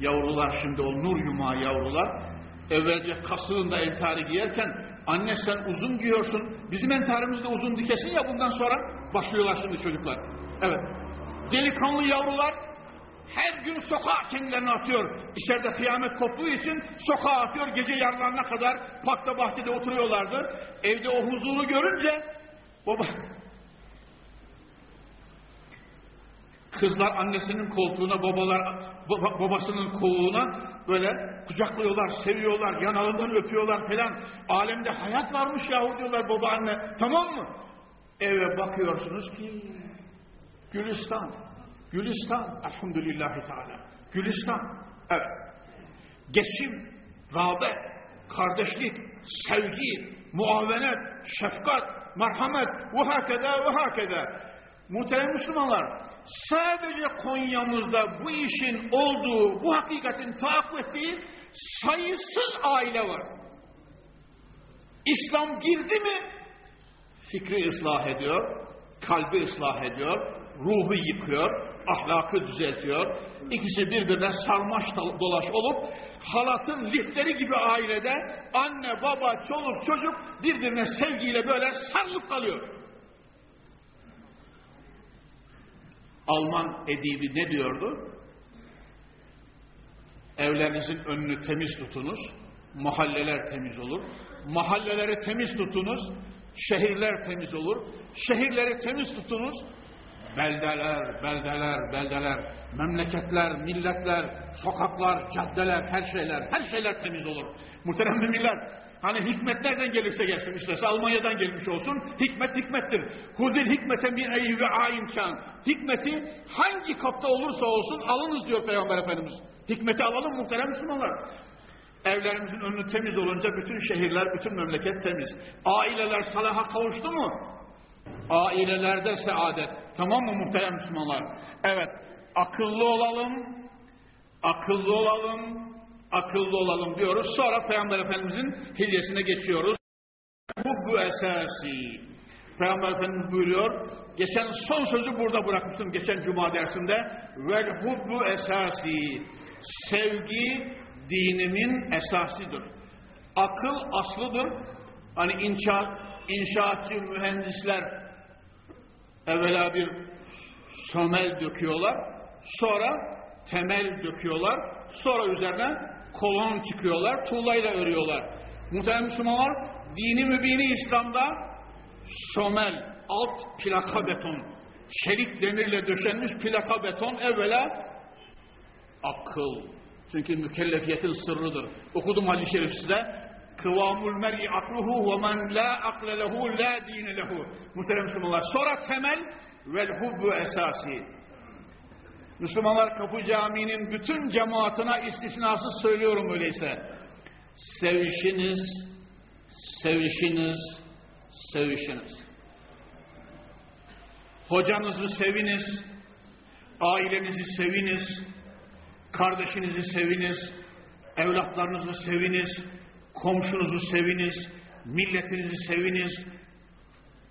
Yavrular şimdi o nur yumağı yavrular evvelce kasığında entari giyerken Anne sen uzun giyiyorsun. Bizim entarimiz de uzun dikesin ya bundan sonra başlıyorlar şimdi çocuklar. Evet. Delikanlı yavrular her gün sokağa kendilerini atıyor. İçeride kıyamet koptuğu için sokağa atıyor. Gece yarılarına kadar parkta bahçede oturuyorlardır. Evde o huzuru görünce baba Kızlar annesinin koltuğuna, babalar babasının koluna böyle kucaklıyorlar, seviyorlar, yanağından öpüyorlar falan. Alemde hayat varmış yahu diyorlar baba anne. Tamam mı? Eve bakıyorsunuz ki Gülistan, Gülistan, elhamdülillahi teala. Gülistan, evet. Geçim, rağbet, kardeşlik, sevgi, muavenet, şefkat, merhamet, ve hakeda ve hakeda. Muhterem Müslümanlar, sadece Konya'mızda bu işin olduğu, bu hakikatin tahakkuk ettiği sayısız aile var. İslam girdi mi fikri ıslah ediyor, kalbi ıslah ediyor, ruhu yıkıyor, ahlakı düzeltiyor. İkisi birbirine sarmaş dolaş olup halatın lifleri gibi ailede anne, baba, çoluk, çocuk birbirine sevgiyle böyle sarılıp kalıyor. Alman edibi ne diyordu? Evlerinizin önünü temiz tutunuz, mahalleler temiz olur. Mahalleleri temiz tutunuz, şehirler temiz olur. Şehirleri temiz tutunuz, beldeler, beldeler, beldeler, memleketler, milletler, sokaklar, caddeler, her şeyler, her şeyler temiz olur. Muhterem müminler, Hani hikmet nereden gelirse gelsin isterse Almanya'dan gelmiş olsun. Hikmet hikmettir. Huzil hikmeten bir eyyi ve a imkan. Hikmeti hangi kapta olursa olsun alınız diyor Peygamber Efendimiz. Hikmeti alalım muhterem Müslümanlar. Evlerimizin önü temiz olunca bütün şehirler, bütün memleket temiz. Aileler salaha kavuştu mu? Ailelerde saadet. Tamam mı muhterem Müslümanlar? Evet. Akıllı olalım. Akıllı olalım akıllı olalım diyoruz. Sonra Peygamber Efendimizin hilyesine geçiyoruz. Hubbu esasi. Peygamber Efendimiz buyuruyor. Geçen son sözü burada bırakmıştım geçen cuma dersinde. Vel hubbu esasi. Sevgi dinimin esasıdır. Akıl aslıdır. Hani inşaat, inşaatçı mühendisler evvela bir sömel döküyorlar. Sonra temel döküyorlar. Sonra üzerine kolon çıkıyorlar, tuğlayla örüyorlar. Muhterem Müslümanlar, dini mübini İslam'da somel, alt plaka beton, çelik demirle döşenmiş plaka beton evvela akıl. Çünkü mükellefiyetin sırrıdır. Okudum hadis-i şerif size. Kıvamul mer'i akluhu ve men la akle lehu la dine lehu. Muhterem Müslümanlar. Sonra temel vel hubbu esasi. Müslümanlar Kapı Camii'nin bütün cemaatine istisnasız söylüyorum öyleyse. Sevişiniz, sevişiniz, sevişiniz. Hocanızı seviniz, ailenizi seviniz, kardeşinizi seviniz, evlatlarınızı seviniz, komşunuzu seviniz, milletinizi seviniz,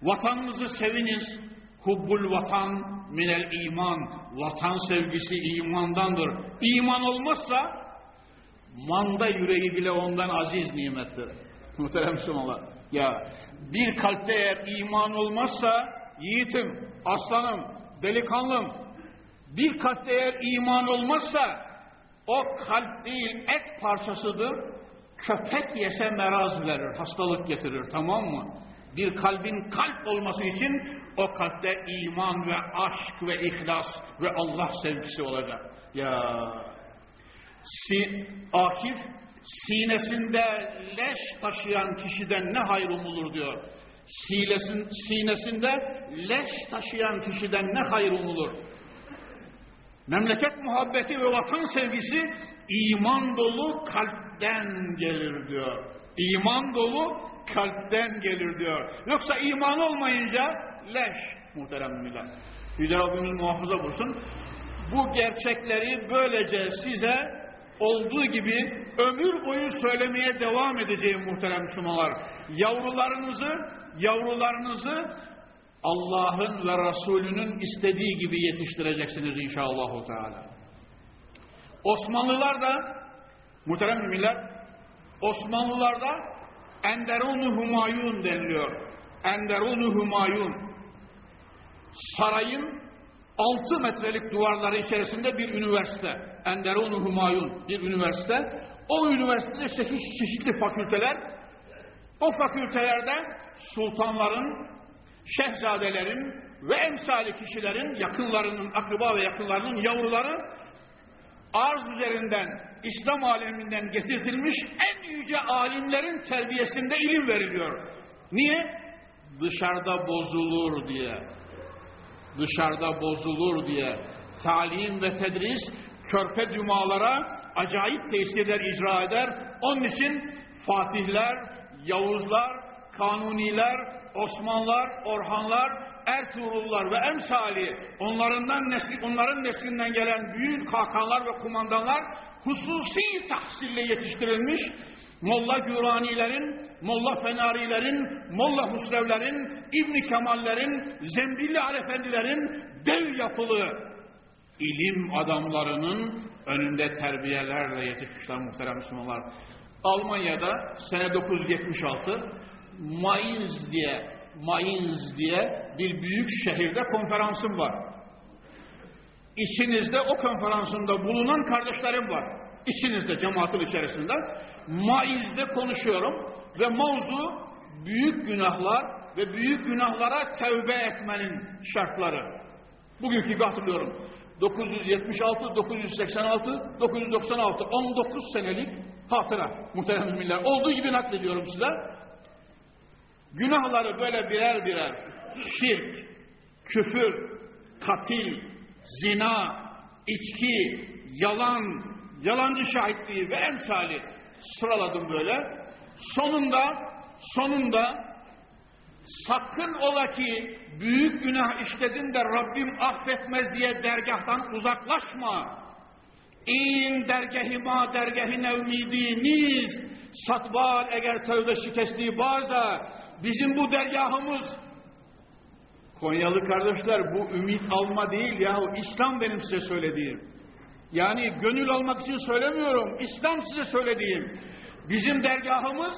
vatanınızı seviniz. Hubbul vatan minel iman. Vatan sevgisi imandandır. İman olmazsa Manda yüreği bile ondan aziz nimettir. Muhterem Müslümanlar. Ya bir kalpte eğer iman olmazsa yiğitim, aslanım, delikanlım bir kalpte eğer iman olmazsa o kalp değil et parçasıdır. Köpek yese meraz verir, hastalık getirir tamam mı? Bir kalbin kalp olması için o kalpte iman ve aşk ve ihlas ve Allah sevgisi olacak. Ya si, Akif sinesinde leş taşıyan kişiden ne hayır umulur diyor. Sinesin, sinesinde leş taşıyan kişiden ne hayır umulur. Memleket muhabbeti ve vatan sevgisi iman dolu kalpten gelir diyor. İman dolu kalpten gelir diyor. Yoksa iman olmayınca leş muhterem müminler. Yüce Rabbimiz muhafaza bulsun. Bu gerçekleri böylece size olduğu gibi ömür boyu söylemeye devam edeceğim muhterem Müslümanlar. Yavrularınızı, yavrularınızı Allah'ın ve Resulünün istediği gibi yetiştireceksiniz inşallah. Osmanlılar da muhterem müminler Osmanlılarda Enderun-u Humayun deniliyor. Enderun-u Humayun sarayın 6 metrelik duvarları içerisinde bir üniversite. Enderun-u Humayun bir üniversite. O üniversitede çeşitli, çeşitli fakülteler. O fakültelerde sultanların, şehzadelerin ve emsali kişilerin, yakınlarının, akraba ve yakınlarının yavruları arz üzerinden, İslam aleminden getirtilmiş en yüce alimlerin terbiyesinde ilim veriliyor. Niye? Dışarıda bozulur diye. Dışarıda bozulur diye. Talim ve tedris körpe dümalara acayip tesirler icra eder. Onun için Fatihler, Yavuzlar, Kanuniler, Osmanlılar, Orhanlar, Ertuğrullar ve emsali onlarından nesli, onların neslinden gelen büyük hakanlar ve kumandanlar hususi tahsille yetiştirilmiş Molla Güranilerin, Molla Fenarilerin, Molla Husrevlerin, İbni Kemallerin, Zembilli Alefendilerin dev yapılı ilim adamlarının önünde terbiyelerle yetişmişler muhterem Müslümanlar. Almanya'da sene 976 Mainz diye Mainz diye bir büyük şehirde konferansım var. İçinizde o konferansında bulunan kardeşlerim var. İçinizde cemaatin içerisinde. Mainz'de konuşuyorum ve mavzu büyük günahlar ve büyük günahlara tevbe etmenin şartları. Bugünkü hatırlıyorum. 976, 986, 996, 19 senelik hatıra muhterem müminler. Olduğu gibi naklediyorum size. Günahları böyle birer birer şirk, küfür, katil, zina, içki, yalan, yalancı şahitliği ve emsali sıraladım böyle. Sonunda, sonunda sakın ola ki büyük günah işledin de Rabbim affetmez diye dergahtan uzaklaşma. İn dergahima dergahine ümidiniz satbar eğer tövbe şikestliği bazda bizim bu dergahımız Konyalı kardeşler bu ümit alma değil yahu İslam benim size söylediğim. Yani gönül almak için söylemiyorum. İslam size söylediğim. Bizim dergahımız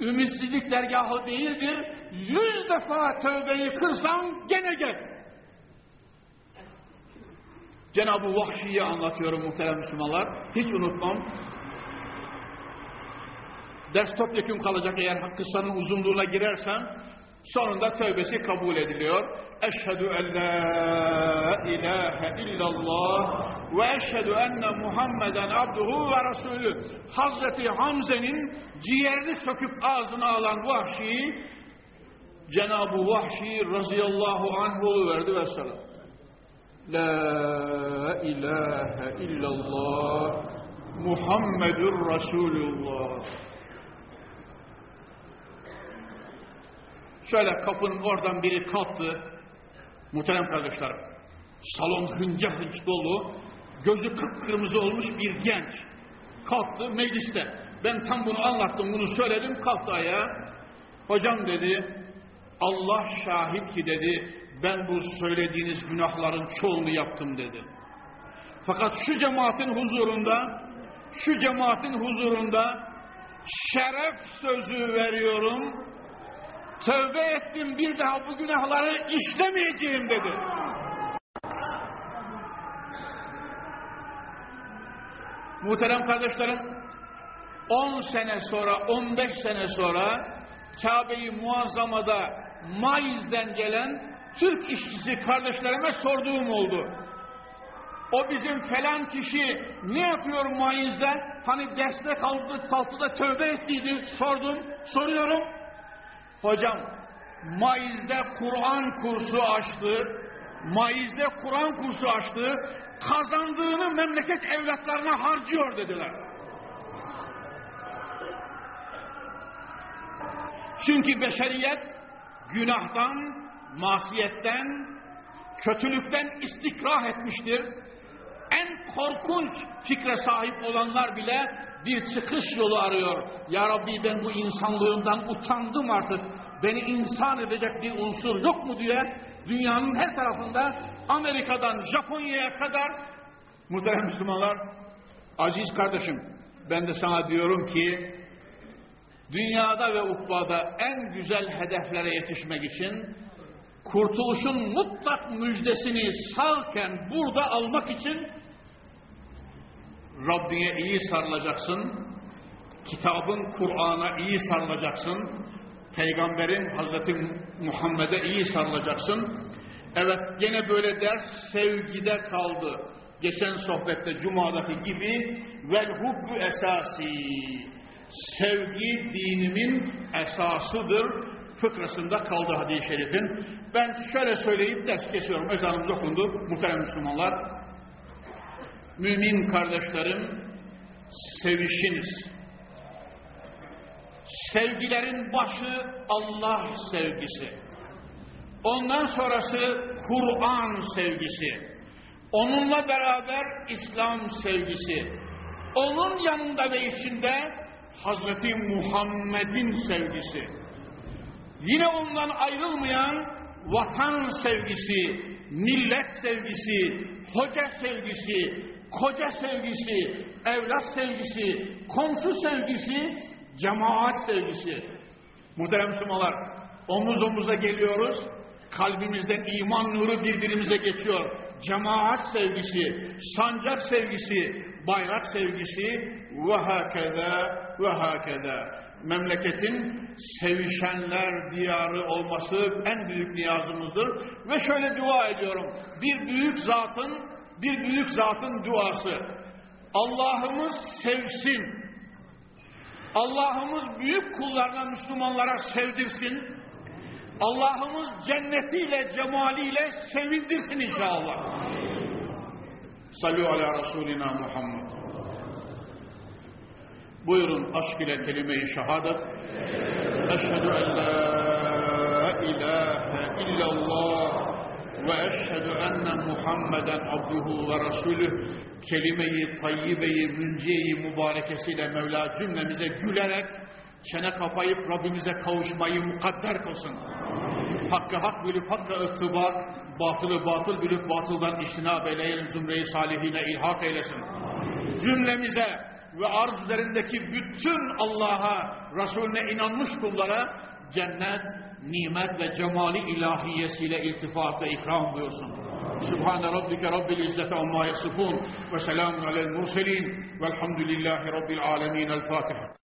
ümitsizlik dergahı değildir. Yüz defa tövbeyi kırsan gene gel. Cenab-ı Vahşi'yi anlatıyorum muhterem Müslümanlar. Hiç unutmam. Ders topyekun kalacak eğer kıssanın uzunluğuna girersen sonunda tövbesi kabul ediliyor. Eşhedü en la ilahe illallah ve eşhedü enne Muhammeden abduhu ve resulü. Hazreti Hamze'nin ciğerini söküp ağzına alan Vahşi Cenab-ı Vahşi razıyallahu anh verdi ve selam. La ilahe illallah Muhammedur Resulullah. Şöyle kapının oradan biri kalktı. Muhterem kardeşlerim. Salon hınca hınç dolu. Gözü kıpkırmızı olmuş bir genç. Kalktı mecliste. Ben tam bunu anlattım, bunu söyledim. Kalktı ayağa. Hocam dedi, Allah şahit ki dedi, ben bu söylediğiniz günahların çoğunu yaptım dedi. Fakat şu cemaatin huzurunda, şu cemaatin huzurunda şeref sözü veriyorum. Tövbe ettim bir daha bu günahları işlemeyeceğim dedi. Muhterem kardeşlerim 10 sene sonra 15 sene sonra Kabe-i Muazzama'da Maiz'den gelen Türk işçisi kardeşlerime sorduğum oldu. O bizim falan kişi ne yapıyor Maiz'de? Hani derste kaldı, kalktı da tövbe ettiydi. Sordum, soruyorum. Hocam, Maiz'de Kur'an kursu açtı. Maiz'de Kur'an kursu açtı. Kazandığını memleket evlatlarına harcıyor dediler. Çünkü beşeriyet günahtan, masiyetten, kötülükten istikrah etmiştir. En korkunç fikre sahip olanlar bile bir çıkış yolu arıyor. Ya Rabbi ben bu insanlığımdan utandım artık. Beni insan edecek bir unsur yok mu diye dünyanın her tarafında Amerika'dan Japonya'ya kadar muhterem Müslümanlar aziz kardeşim ben de sana diyorum ki dünyada ve ukbada en güzel hedeflere yetişmek için kurtuluşun mutlak müjdesini sağken burada almak için Rabbine iyi sarılacaksın, kitabın Kur'an'a iyi sarılacaksın, Peygamberin Hazreti Muhammed'e iyi sarılacaksın. Evet gene böyle ders sevgide kaldı. Geçen sohbette Cuma'daki gibi vel hubbu esasi. Sevgi dinimin esasıdır fıkrasında kaldı hadis-i şerifin. Ben şöyle söyleyip ders kesiyorum. Ezanımız okundu. Muhterem Müslümanlar. Mümin kardeşlerim sevişiniz. Sevgilerin başı Allah sevgisi. Ondan sonrası Kur'an sevgisi. Onunla beraber İslam sevgisi. Onun yanında ve içinde Hazreti Muhammed'in sevgisi. Yine ondan ayrılmayan vatan sevgisi, millet sevgisi, hoca sevgisi, koca sevgisi, evlat sevgisi, komşu sevgisi, cemaat sevgisi. Muhterem Müslümanlar, omuz omuza geliyoruz, kalbimizden iman nuru birbirimize geçiyor. Cemaat sevgisi, sancak sevgisi, bayrak sevgisi ve hakeza ve hakeza. Memleketin sevişenler diyarı olması en büyük niyazımızdır. Ve şöyle dua ediyorum. Bir büyük zatın, bir büyük zatın duası. Allah'ımız sevsin. Allah'ımız büyük kullarına, Müslümanlara sevdirsin. Allah'ımız cennetiyle, cemaliyle sevindirsin inşallah. Sallu ala Resulina Muhammed. Buyurun aşk ile kelime-i şehadet. Eşhedü en la ilahe illallah enne Muhammeden abduhu ve resulüh kelime-i tayyibe-i münciye-i mübarekesiyle Mevla cümlemize gülerek çene kapayıp Rabbimize kavuşmayı mukadder kılsın. Hakkı hak bilip hakka ıttıbak, batılı batıl bilip batıldan iştinab eyleyen zümre-i salihine ilhak eylesin. Cümlemize ve arz üzerindeki bütün Allah'a, Resulüne inanmış kullara cennet, nimet ve cemali ilahiyesiyle iltifat ve ikram buyursun. Sübhane Rabbike Rabbil İzzete amma yasifun ve selamun alel murselin velhamdülillahi Rabbil alemin. El Fatiha.